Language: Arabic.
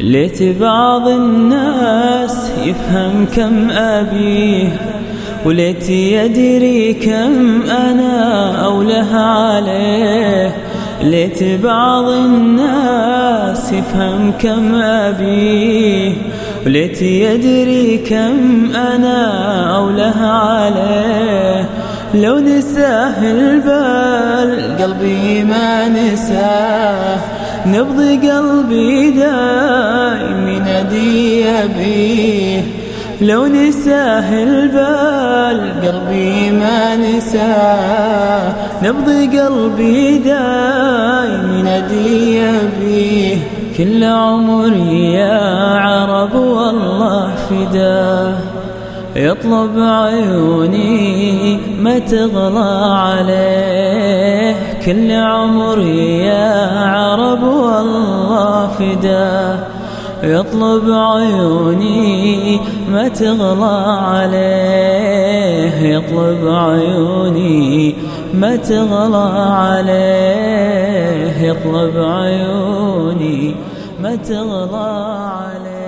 ليت بعض الناس يفهم كم أبيه وليت يدري كم أنا أوله عليه. ليت بعض الناس يفهم كم أبيه وليت يدري كم أنا أوله عليه. لو نساه البال قلبي ما نساه. نبض قلبي دايم ينادي بيه لو نساه البال قلبي ما نساه. نبض قلبي دايم ينادي بيه كل عمري يا عرب والله فداه. يطلب عيوني ما تغلى عليه. كل عمري يا عرب والله فداه يطلب عيوني ما تغلى عليه. يطلب عيوني ما تغلى عليه. يطلب عيوني ما تغلى عليه.